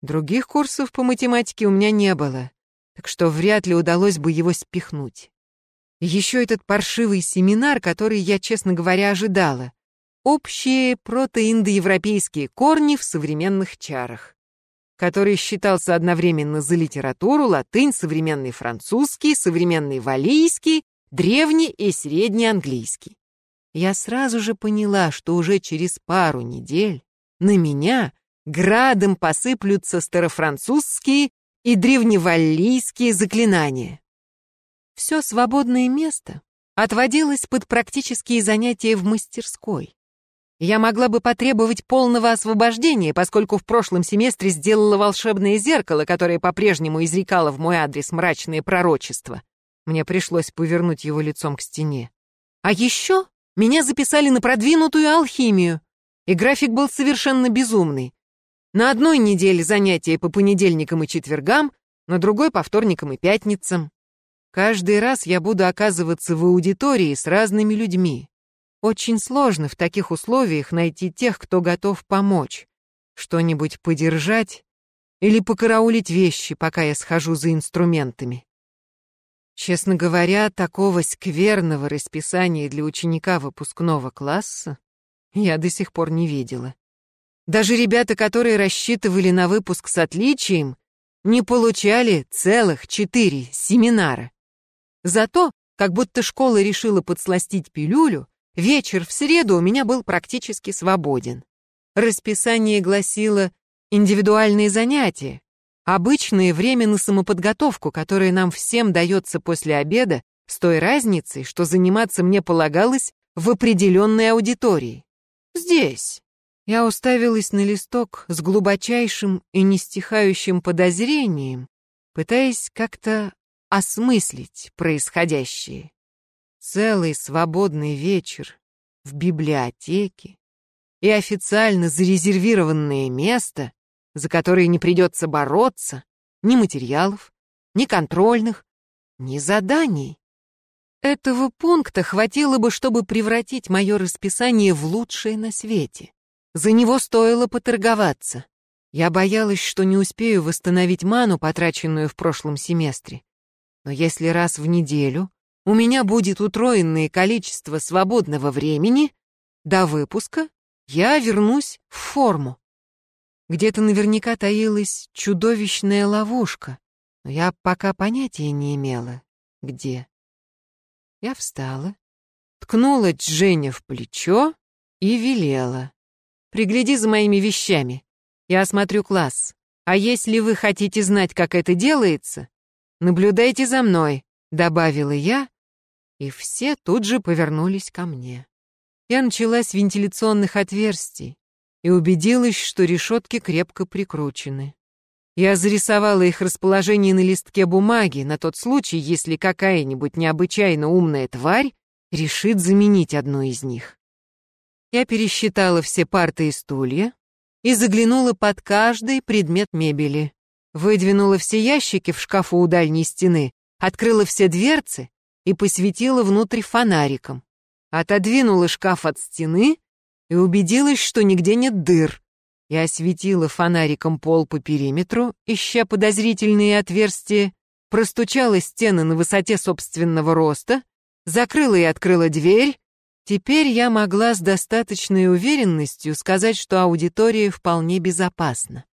Других курсов по математике у меня не было, так что вряд ли удалось бы его спихнуть. Еще этот паршивый семинар, который я, честно говоря, ожидала. Общие протоиндоевропейские корни в современных чарах, который считался одновременно за литературу, латынь, современный французский, современный валийский, древний и средний английский я сразу же поняла, что уже через пару недель на меня градом посыплются старофранцузские и древневаллийские заклинания. Все свободное место отводилось под практические занятия в мастерской. Я могла бы потребовать полного освобождения, поскольку в прошлом семестре сделала волшебное зеркало, которое по-прежнему изрекало в мой адрес мрачные пророчества. Мне пришлось повернуть его лицом к стене. А еще меня записали на продвинутую алхимию, и график был совершенно безумный. На одной неделе занятия по понедельникам и четвергам, на другой по вторникам и пятницам. Каждый раз я буду оказываться в аудитории с разными людьми. Очень сложно в таких условиях найти тех, кто готов помочь, что-нибудь подержать или покараулить вещи, пока я схожу за инструментами. Честно говоря, такого скверного расписания для ученика выпускного класса я до сих пор не видела. Даже ребята, которые рассчитывали на выпуск с отличием, не получали целых четыре семинара. Зато, как будто школа решила подсластить пилюлю, вечер в среду у меня был практически свободен. Расписание гласило индивидуальные занятия, обычное время на самоподготовку, которое нам всем дается после обеда, с той разницей, что заниматься мне полагалось в определенной аудитории. Здесь. Я уставилась на листок с глубочайшим и нестихающим подозрением, пытаясь как-то осмыслить происходящее. Целый свободный вечер в библиотеке и официально зарезервированное место, за которое не придется бороться, ни материалов, ни контрольных, ни заданий. Этого пункта хватило бы, чтобы превратить мое расписание в лучшее на свете. За него стоило поторговаться. Я боялась, что не успею восстановить ману, потраченную в прошлом семестре. Но если раз в неделю у меня будет утроенное количество свободного времени, до выпуска я вернусь в форму. Где-то наверняка таилась чудовищная ловушка, но я пока понятия не имела, где. Я встала, ткнула Дженни в плечо и велела. «Пригляди за моими вещами. Я осмотрю класс. А если вы хотите знать, как это делается, наблюдайте за мной», — добавила я, и все тут же повернулись ко мне. Я начала с вентиляционных отверстий и убедилась, что решетки крепко прикручены. Я зарисовала их расположение на листке бумаги на тот случай, если какая-нибудь необычайно умная тварь решит заменить одну из них. Я пересчитала все парты и стулья и заглянула под каждый предмет мебели. Выдвинула все ящики в шкафу у дальней стены, открыла все дверцы и посветила внутрь фонариком. Отодвинула шкаф от стены и убедилась, что нигде нет дыр, я осветила фонариком пол по периметру, ища подозрительные отверстия, простучала стены на высоте собственного роста, закрыла и открыла дверь. Теперь я могла с достаточной уверенностью сказать, что аудитория вполне безопасна.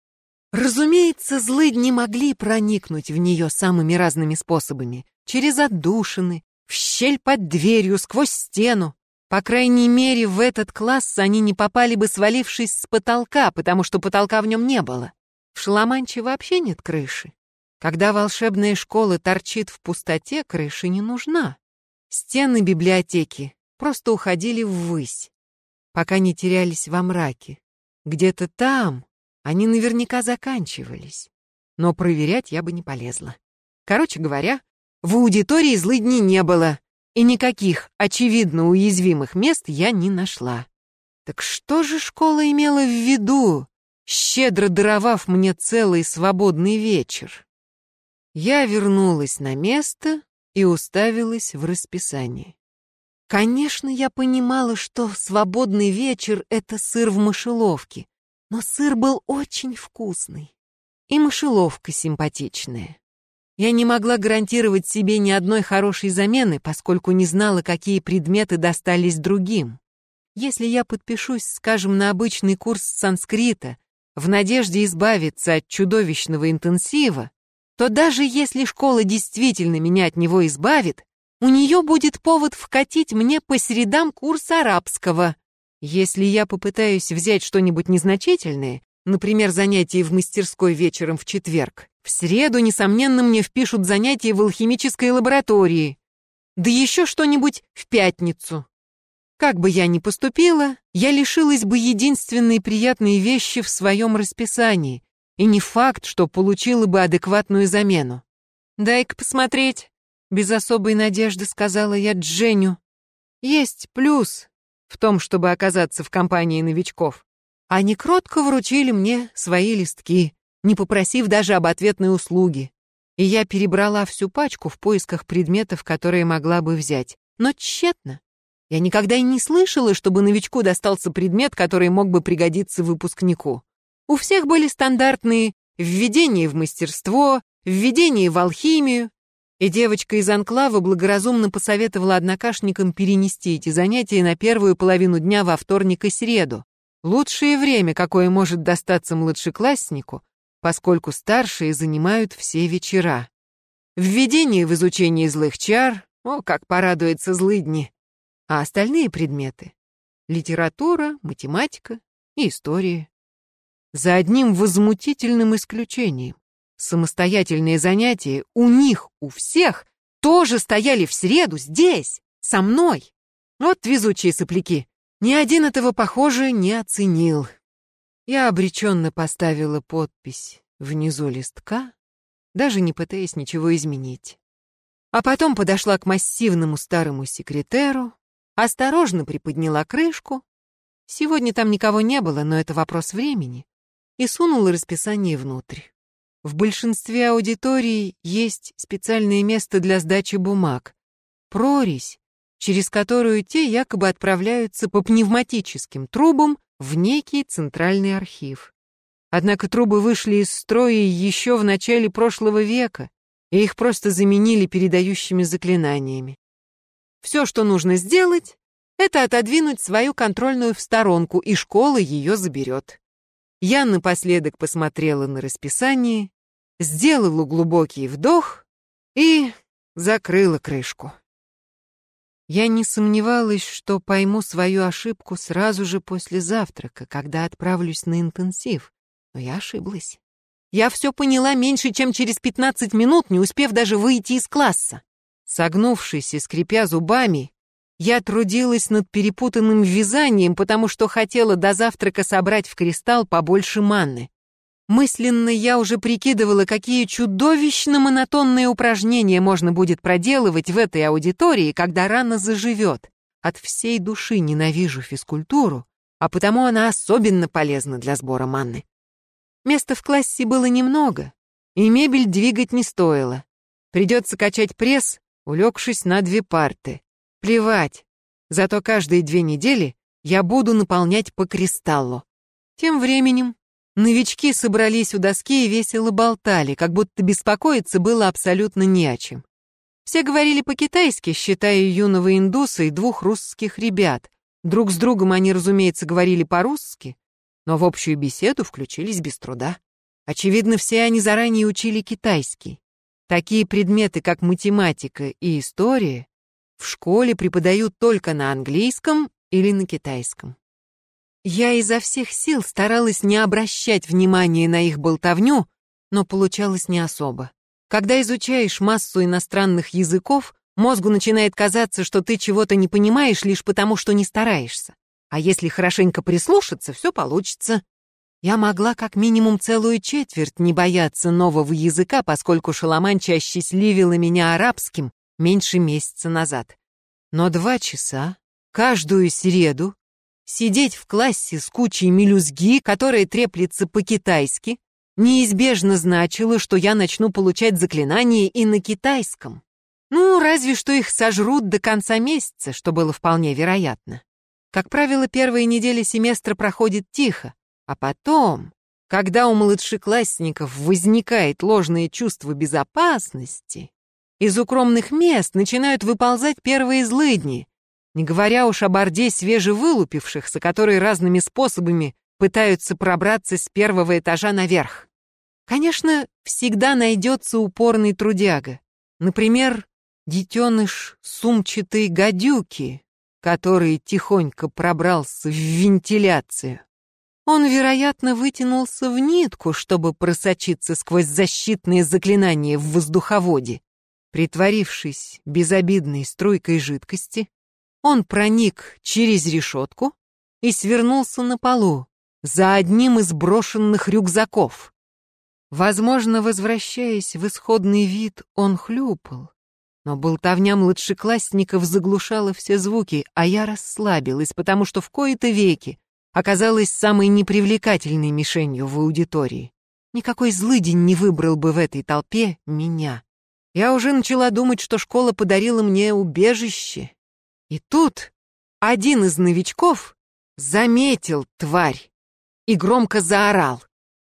Разумеется, злыдни могли проникнуть в нее самыми разными способами. Через отдушины, в щель под дверью, сквозь стену. По крайней мере, в этот класс они не попали бы, свалившись с потолка, потому что потолка в нем не было. В Шаламанче вообще нет крыши. Когда волшебная школа торчит в пустоте, крыша не нужна. Стены библиотеки просто уходили ввысь, пока не терялись во мраке. Где-то там они наверняка заканчивались. Но проверять я бы не полезла. Короче говоря, в аудитории злыдней не было и никаких очевидно уязвимых мест я не нашла. Так что же школа имела в виду, щедро даровав мне целый свободный вечер? Я вернулась на место и уставилась в расписание. Конечно, я понимала, что свободный вечер — это сыр в мышеловке, но сыр был очень вкусный. И мышеловка симпатичная. Я не могла гарантировать себе ни одной хорошей замены, поскольку не знала, какие предметы достались другим. Если я подпишусь, скажем, на обычный курс санскрита, в надежде избавиться от чудовищного интенсива, то даже если школа действительно меня от него избавит, у нее будет повод вкатить мне по средам курс арабского. Если я попытаюсь взять что-нибудь незначительное, например, занятие в мастерской вечером в четверг, в среду, несомненно, мне впишут занятия в алхимической лаборатории. Да еще что-нибудь в пятницу. Как бы я ни поступила, я лишилась бы единственной приятной вещи в своем расписании, и не факт, что получила бы адекватную замену. «Дай-ка посмотреть», — без особой надежды сказала я Дженю. «Есть плюс в том, чтобы оказаться в компании новичков. Они кротко вручили мне свои листки не попросив даже об ответной услуге. И я перебрала всю пачку в поисках предметов, которые могла бы взять. Но тщетно. Я никогда и не слышала, чтобы новичку достался предмет, который мог бы пригодиться выпускнику. У всех были стандартные введение в мастерство, введение в алхимию, и девочка из Анклава благоразумно посоветовала однокашникам перенести эти занятия на первую половину дня во вторник и среду. Лучшее время, какое может достаться младшекласснику, поскольку старшие занимают все вечера. Введение в изучение злых чар, о, как порадуется злыдни. А остальные предметы — литература, математика и история. За одним возмутительным исключением. Самостоятельные занятия у них, у всех, тоже стояли в среду здесь, со мной. Вот везучие сопляки. Ни один этого, похоже, не оценил. Я обреченно поставила подпись внизу листка, даже не пытаясь ничего изменить. А потом подошла к массивному старому секретеру, осторожно приподняла крышку. Сегодня там никого не было, но это вопрос времени. И сунула расписание внутрь. В большинстве аудиторий есть специальное место для сдачи бумаг. Прорезь, через которую те якобы отправляются по пневматическим трубам в некий центральный архив. Однако трубы вышли из строя еще в начале прошлого века, и их просто заменили передающими заклинаниями. Все, что нужно сделать, это отодвинуть свою контрольную в сторонку, и школа ее заберет. Я напоследок посмотрела на расписание, сделала глубокий вдох и закрыла крышку. Я не сомневалась, что пойму свою ошибку сразу же после завтрака, когда отправлюсь на интенсив, но я ошиблась. Я все поняла меньше, чем через 15 минут, не успев даже выйти из класса. Согнувшись и скрипя зубами, я трудилась над перепутанным вязанием, потому что хотела до завтрака собрать в кристалл побольше манны. Мысленно я уже прикидывала, какие чудовищно монотонные упражнения можно будет проделывать в этой аудитории, когда рана заживет. От всей души ненавижу физкультуру, а потому она особенно полезна для сбора манны. Места в классе было немного, и мебель двигать не стоило. Придется качать пресс, улегшись на две парты. Плевать. Зато каждые две недели я буду наполнять по кристаллу. Тем временем Новички собрались у доски и весело болтали, как будто беспокоиться было абсолютно не о чем. Все говорили по-китайски, считая юного индуса и двух русских ребят. Друг с другом они, разумеется, говорили по-русски, но в общую беседу включились без труда. Очевидно, все они заранее учили китайский. Такие предметы, как математика и история, в школе преподают только на английском или на китайском. Я изо всех сил старалась не обращать внимания на их болтовню, но получалось не особо. Когда изучаешь массу иностранных языков, мозгу начинает казаться, что ты чего-то не понимаешь лишь потому, что не стараешься. А если хорошенько прислушаться, все получится. Я могла как минимум целую четверть не бояться нового языка, поскольку Шаламанча осчастливила меня арабским меньше месяца назад. Но два часа, каждую среду, Сидеть в классе с кучей мелюзги, которая треплется по-китайски, неизбежно значило, что я начну получать заклинания и на китайском. Ну, разве что их сожрут до конца месяца, что было вполне вероятно. Как правило, первые недели семестра проходит тихо, а потом, когда у младшеклассников возникает ложное чувство безопасности, из укромных мест начинают выползать первые злыдни, не говоря уж об орде свежевылупившихся, которые разными способами пытаются пробраться с первого этажа наверх. Конечно, всегда найдется упорный трудяга. Например, детеныш сумчатой гадюки, который тихонько пробрался в вентиляцию. Он, вероятно, вытянулся в нитку, чтобы просочиться сквозь защитные заклинания в воздуховоде. Притворившись безобидной струйкой жидкости, он проник через решетку и свернулся на полу за одним из брошенных рюкзаков. Возможно, возвращаясь в исходный вид, он хлюпал, но болтовня младшеклассников заглушала все звуки, а я расслабилась, потому что в кои-то веки оказалась самой непривлекательной мишенью в аудитории. Никакой злыдень не выбрал бы в этой толпе меня. Я уже начала думать, что школа подарила мне убежище, и тут один из новичков заметил тварь и громко заорал.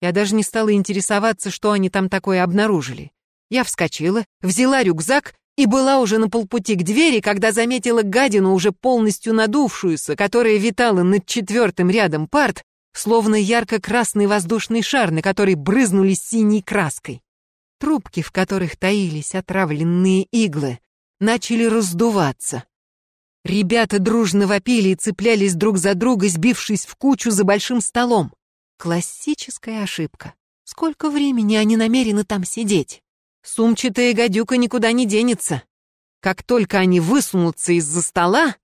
Я даже не стала интересоваться, что они там такое обнаружили. Я вскочила, взяла рюкзак и была уже на полпути к двери, когда заметила гадину, уже полностью надувшуюся, которая витала над четвертым рядом парт, словно ярко-красный воздушный шар, на который брызнули синей краской. Трубки, в которых таились отравленные иглы, начали раздуваться. Ребята дружно вопили и цеплялись друг за друга, сбившись в кучу за большим столом. Классическая ошибка. Сколько времени они намерены там сидеть? Сумчатая гадюка никуда не денется. Как только они высунутся из-за стола,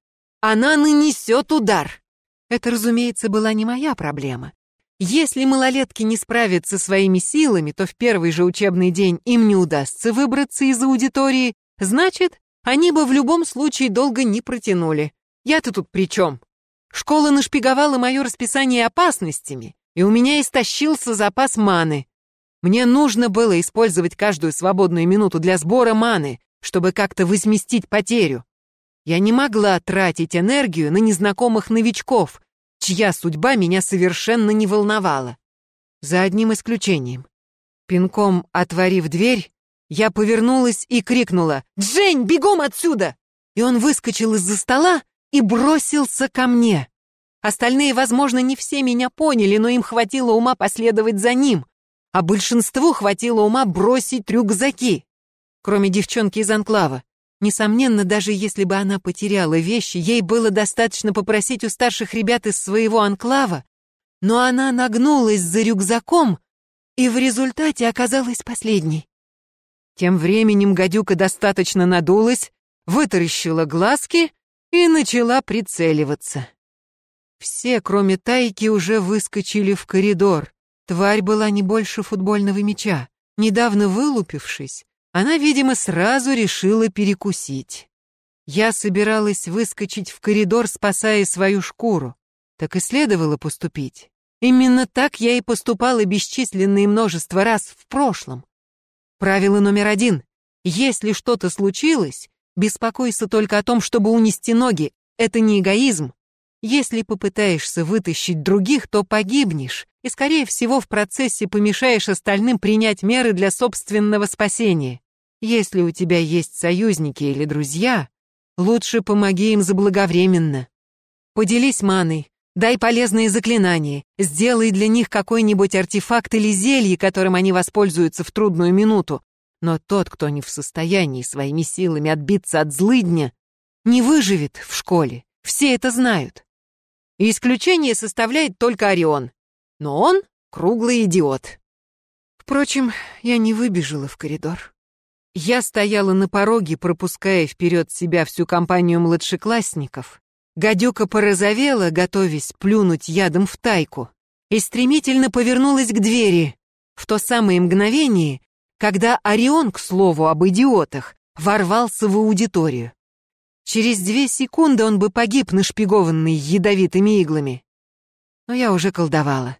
она нанесет удар. Это, разумеется, была не моя проблема. Если малолетки не справятся своими силами, то в первый же учебный день им не удастся выбраться из аудитории, значит, они бы в любом случае долго не протянули. Я-то тут при чем? Школа нашпиговала мое расписание опасностями, и у меня истощился запас маны. Мне нужно было использовать каждую свободную минуту для сбора маны, чтобы как-то возместить потерю. Я не могла тратить энергию на незнакомых новичков, чья судьба меня совершенно не волновала. За одним исключением. Пинком отворив дверь, я повернулась и крикнула «Джень, бегом отсюда!» И он выскочил из-за стола и бросился ко мне. Остальные, возможно, не все меня поняли, но им хватило ума последовать за ним, а большинству хватило ума бросить рюкзаки. Кроме девчонки из анклава. Несомненно, даже если бы она потеряла вещи, ей было достаточно попросить у старших ребят из своего анклава, но она нагнулась за рюкзаком и в результате оказалась последней. Тем временем гадюка достаточно надулась, вытаращила глазки и начала прицеливаться. Все, кроме Тайки, уже выскочили в коридор. Тварь была не больше футбольного мяча. Недавно вылупившись, она, видимо, сразу решила перекусить. Я собиралась выскочить в коридор, спасая свою шкуру. Так и следовало поступить. Именно так я и поступала бесчисленное множество раз в прошлом. Правило номер один. Если что-то случилось, беспокойся только о том, чтобы унести ноги. Это не эгоизм. Если попытаешься вытащить других, то погибнешь, и, скорее всего, в процессе помешаешь остальным принять меры для собственного спасения. Если у тебя есть союзники или друзья, лучше помоги им заблаговременно. Поделись маной, дай полезные заклинания, сделай для них какой-нибудь артефакт или зелье, которым они воспользуются в трудную минуту. Но тот, кто не в состоянии своими силами отбиться от злыдня, не выживет в школе. Все это знают. И исключение составляет только Орион. Но он круглый идиот. Впрочем, я не выбежала в коридор. Я стояла на пороге, пропуская вперед себя всю компанию младшеклассников. Гадюка порозовела, готовясь плюнуть ядом в тайку, и стремительно повернулась к двери. В то самое мгновение, когда Орион, к слову об идиотах, ворвался в аудиторию. Через две секунды он бы погиб, нашпигованный ядовитыми иглами. Но я уже колдовала.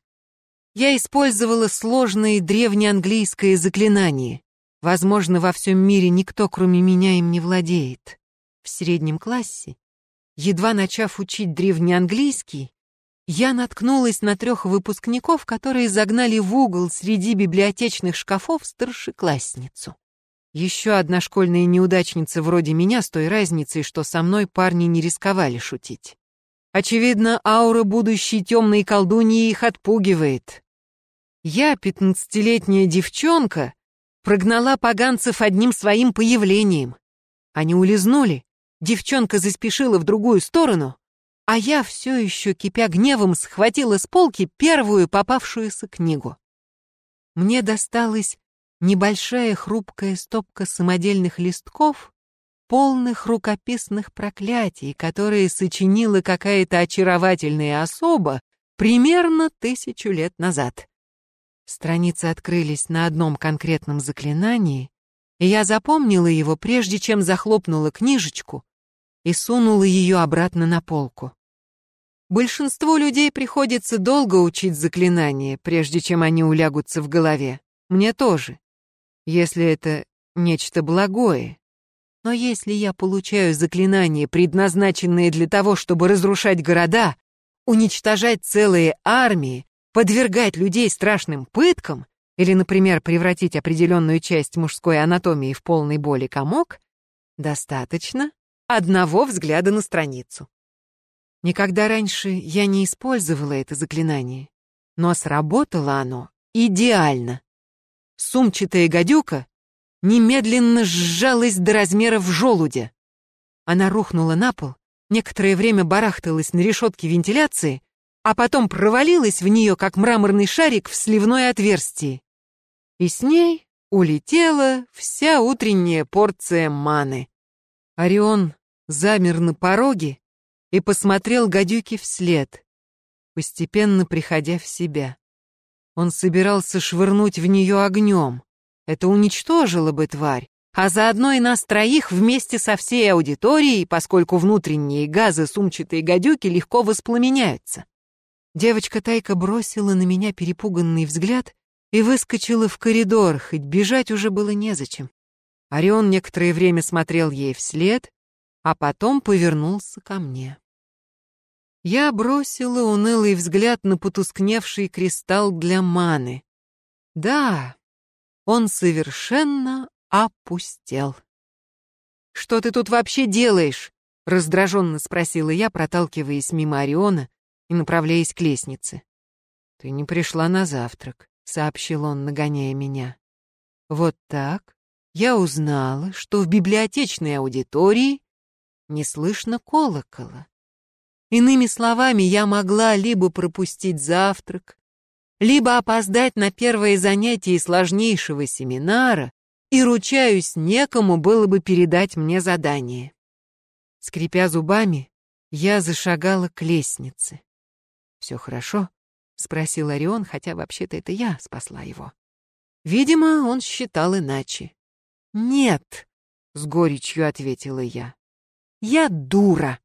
Я использовала сложное древнеанглийское заклинание. Возможно, во всем мире никто, кроме меня, им не владеет. В среднем классе, едва начав учить древнеанглийский, я наткнулась на трех выпускников, которые загнали в угол среди библиотечных шкафов старшеклассницу. Еще одна школьная неудачница вроде меня с той разницей, что со мной парни не рисковали шутить. Очевидно, аура будущей темной колдуньи их отпугивает. Я, пятнадцатилетняя девчонка, прогнала поганцев одним своим появлением. Они улизнули, девчонка заспешила в другую сторону, а я все еще, кипя гневом, схватила с полки первую попавшуюся книгу. Мне досталась небольшая хрупкая стопка самодельных листков, полных рукописных проклятий, которые сочинила какая-то очаровательная особа примерно тысячу лет назад. Страницы открылись на одном конкретном заклинании, и я запомнила его, прежде чем захлопнула книжечку и сунула ее обратно на полку. Большинству людей приходится долго учить заклинания, прежде чем они улягутся в голове. Мне тоже. Если это нечто благое. Но если я получаю заклинания, предназначенные для того, чтобы разрушать города, уничтожать целые армии, подвергать людей страшным пыткам или, например, превратить определенную часть мужской анатомии в полной боли комок, достаточно одного взгляда на страницу. Никогда раньше я не использовала это заклинание, но сработало оно идеально. Сумчатая гадюка немедленно сжалась до размеров желудя. Она рухнула на пол, некоторое время барахталась на решетке вентиляции, а потом провалилась в нее, как мраморный шарик в сливное отверстие. И с ней улетела вся утренняя порция маны. Орион замер на пороге и посмотрел гадюке вслед, постепенно приходя в себя. Он собирался швырнуть в нее огнем. Это уничтожило бы тварь, а заодно и нас троих вместе со всей аудиторией, поскольку внутренние газы сумчатой гадюки легко воспламеняются. Девочка Тайка бросила на меня перепуганный взгляд и выскочила в коридор, хоть бежать уже было незачем. Орион некоторое время смотрел ей вслед, а потом повернулся ко мне. Я бросила унылый взгляд на потускневший кристалл для маны. Да, он совершенно опустел. «Что ты тут вообще делаешь?» — раздраженно спросила я, проталкиваясь мимо Ориона и направляясь к лестнице. «Ты не пришла на завтрак», — сообщил он, нагоняя меня. Вот так я узнала, что в библиотечной аудитории не слышно колокола. Иными словами, я могла либо пропустить завтрак, либо опоздать на первое занятие сложнейшего семинара, и, ручаюсь, некому было бы передать мне задание. Скрипя зубами, я зашагала к лестнице. «Все хорошо?» — спросил Орион, хотя вообще-то это я спасла его. Видимо, он считал иначе. «Нет», — с горечью ответила я. «Я дура».